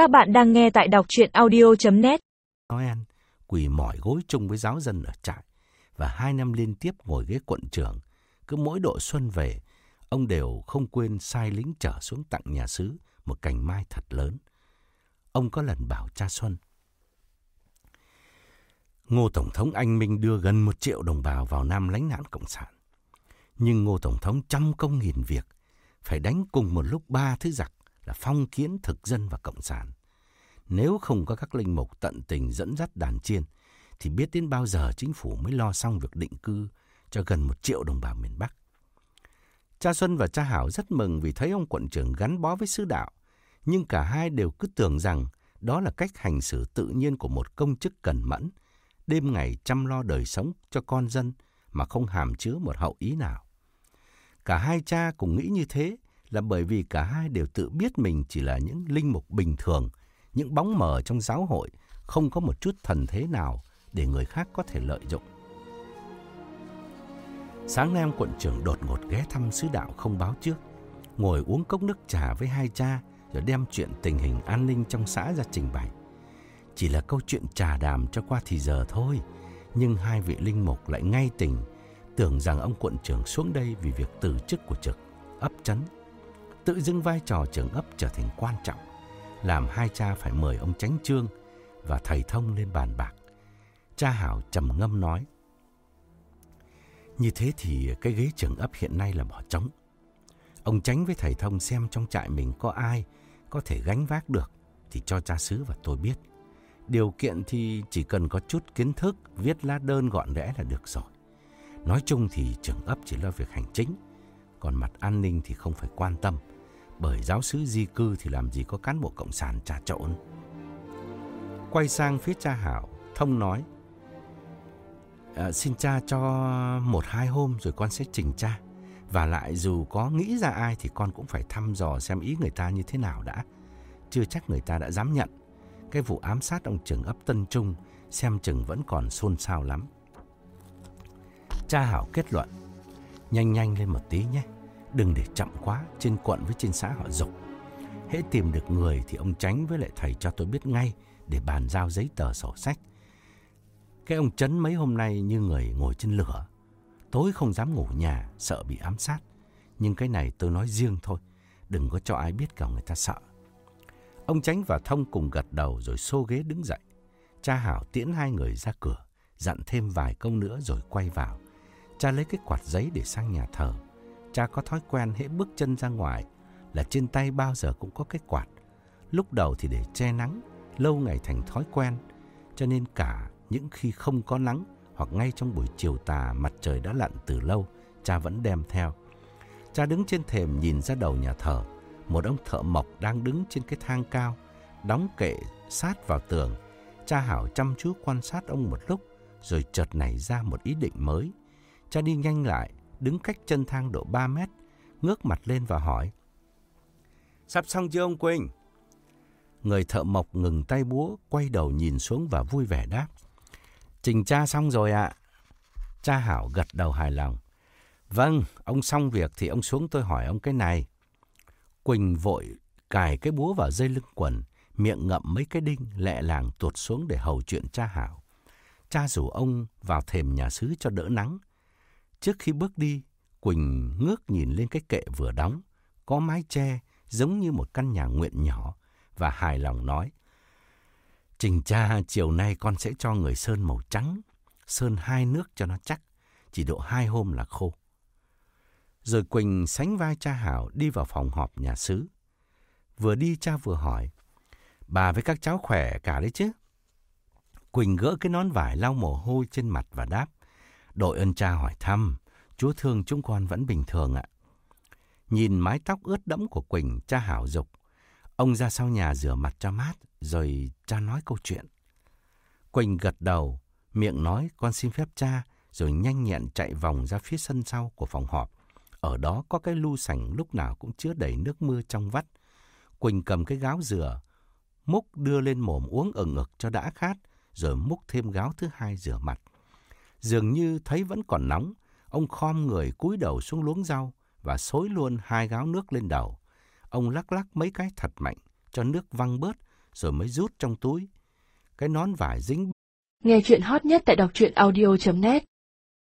Các bạn đang nghe tại đọc chuyện audio.net Noel quỳ mỏi gối chung với giáo dân ở trại và hai năm liên tiếp ngồi ghế quận trưởng. Cứ mỗi độ xuân về, ông đều không quên sai lính trở xuống tặng nhà xứ một cành mai thật lớn. Ông có lần bảo cha Xuân. Ngô Tổng thống anh Minh đưa gần một triệu đồng bào vào Nam lánh nạn Cộng sản. Nhưng Ngô Tổng thống trăm công nghìn việc, phải đánh cùng một lúc ba thứ giặc là phong kiến thực dân và cộng sản. Nếu không có các linh mục tận tình dẫn dắt đàn chiên, thì biết đến bao giờ chính phủ mới lo xong việc định cư cho gần một triệu đồng bào miền Bắc. Cha Xuân và cha Hảo rất mừng vì thấy ông quận trưởng gắn bó với sứ đạo, nhưng cả hai đều cứ tưởng rằng đó là cách hành xử tự nhiên của một công chức cần mẫn, đêm ngày chăm lo đời sống cho con dân mà không hàm chứa một hậu ý nào. Cả hai cha cùng nghĩ như thế là bởi vì cả hai đều tự biết mình chỉ là những linh mục bình thường, những bóng mờ trong giáo hội, không có một chút thần thế nào để người khác có thể lợi dụng. Sáng nay quận trưởng đột ngột ghé thăm sứ đạo không báo trước, ngồi uống cốc nước trà với hai cha rồi đem chuyện tình hình an ninh trong xã ra trình bày. Chỉ là câu chuyện trà đàm cho qua thì giờ thôi, nhưng hai vị linh mục lại ngay tình tưởng rằng ông quận trưởng xuống đây vì việc từ chức của trực, ấp chấn. Tự dưng vai trò trưởng ấp trở thành quan trọng, làm hai cha phải mời ông tránh trương và thầy thông lên bàn bạc. Cha Hảo trầm ngâm nói, như thế thì cái ghế trưởng ấp hiện nay là bỏ trống. Ông tránh với thầy thông xem trong trại mình có ai có thể gánh vác được thì cho cha xứ và tôi biết. Điều kiện thì chỉ cần có chút kiến thức, viết lá đơn gọn rẽ là được rồi. Nói chung thì trưởng ấp chỉ lo việc hành chính, còn mặt an ninh thì không phải quan tâm, bởi giáo sứ di cư thì làm gì có cán bộ cộng sản trà trộn. Quay sang phía cha Hảo, Thông nói, à, xin cha cho một hai hôm rồi con sẽ trình cha. Và lại dù có nghĩ ra ai thì con cũng phải thăm dò xem ý người ta như thế nào đã. Chưa chắc người ta đã dám nhận. Cái vụ ám sát ông trưởng ấp Tân Trung xem chừng vẫn còn xôn xao lắm. Cha Hảo kết luận, nhanh nhanh lên một tí nhé, đừng để chậm quá, trên quận với trên xã họ dục. Hễ tìm được người thì ông tránh với lại thầy cho tôi biết ngay để bàn giao giấy tờ sổ sách. Cái ông Trấn mấy hôm nay như người ngồi trên lửa, tối không dám ngủ nhà, sợ bị ám sát. Nhưng cái này tôi nói riêng thôi, đừng có cho ai biết cả người ta sợ. Ông Tránh và Thông cùng gật đầu rồi xô ghế đứng dậy. Cha Hảo tiễn hai người ra cửa, dặn thêm vài câu nữa rồi quay vào. Cha lấy cái quạt giấy để sang nhà thờ. Cha có thói quen hễ bước chân ra ngoài là trên tay bao giờ cũng có cái quạt. Lúc đầu thì để che nắng, lâu ngày thành thói quen. Cho nên cả những khi không có nắng hoặc ngay trong buổi chiều tà mặt trời đã lặn từ lâu, cha vẫn đem theo. Cha đứng trên thềm nhìn ra đầu nhà thờ, một ông thợ mộc đang đứng trên cái thang cao, đóng kệ sát vào tường. Cha Hảo chăm chú quan sát ông một lúc, rồi chợt nảy ra một ý định mới. Cha đi nhanh lại, đứng cách chân thang độ 3 mét, ngước mặt lên và hỏi. Sắp xong chưa ông Quỳnh? Người thợ mộc ngừng tay búa, quay đầu nhìn xuống và vui vẻ đáp. Trình cha xong rồi ạ. Cha Hảo gật đầu hài lòng. Vâng, ông xong việc thì ông xuống tôi hỏi ông cái này. Quỳnh vội cài cái búa vào dây lưng quần, miệng ngậm mấy cái đinh lẹ làng tuột xuống để hầu chuyện cha Hảo. Cha rủ ông vào thềm nhà xứ cho đỡ nắng. Trước khi bước đi, Quỳnh ngước nhìn lên cái kệ vừa đóng, có mái che giống như một căn nhà nguyện nhỏ và hài lòng nói. Trình cha chiều nay con sẽ cho người sơn màu trắng, sơn hai nước cho nó chắc, chỉ độ hai hôm là khô. Rồi Quỳnh sánh vai cha Hảo đi vào phòng họp nhà xứ. Vừa đi cha vừa hỏi, bà với các cháu khỏe cả đấy chứ? Quỳnh gỡ cái nón vải lau mồ hôi trên mặt và đáp, đội ơn cha hỏi thăm, chúa thương chúng con vẫn bình thường ạ. Nhìn mái tóc ướt đẫm của Quỳnh, cha Hảo dục. Ông ra sau nhà rửa mặt cho mát, rồi cha nói câu chuyện. Quỳnh gật đầu, miệng nói con xin phép cha, rồi nhanh nhẹn chạy vòng ra phía sân sau của phòng họp. Ở đó có cái lu sành lúc nào cũng chứa đầy nước mưa trong vắt. Quỳnh cầm cái gáo dừa, múc đưa lên mồm uống ẩn ực cho đã khát, rồi múc thêm gáo thứ hai rửa mặt. Dường như thấy vẫn còn nóng, ông khom người cúi đầu xuống luống rau và xối luôn hai gáo nước lên đầu. Ông lắc lắc mấy cái thật mạnh, cho nước văng bớt, rồi mới rút trong túi. Cái nón vải dính. Nghe chuyện hot nhất tại đọc truyện audio.net